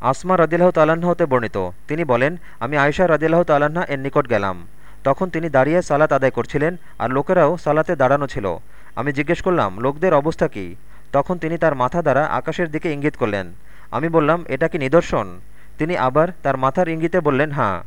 আসমা রদিল্লাহ তাল্লাহ্ন হতে বর্ণিত। তিনি বলেন, আমি আয়সা রদিল্লাহ তাল্লাহ্না এর নিকট গেলাম। তখন তিনি দাঁড়িয়ে সালাত আদায় করছিলেন আর লোকেরাও সালাতে দাঁড়ানো ছিল। আমি জিজ্ঞেস করলাম, লোকদের অবস্থা কি? তখন তিনি তার মাথা দ্বারা আকাশের দিকে ইঙ্গিত করলেন। আমি বললাম, এটা কি নিদর্শন? তিনি আবার তার মাথার ইঙ্গিতে বললেন হাঁ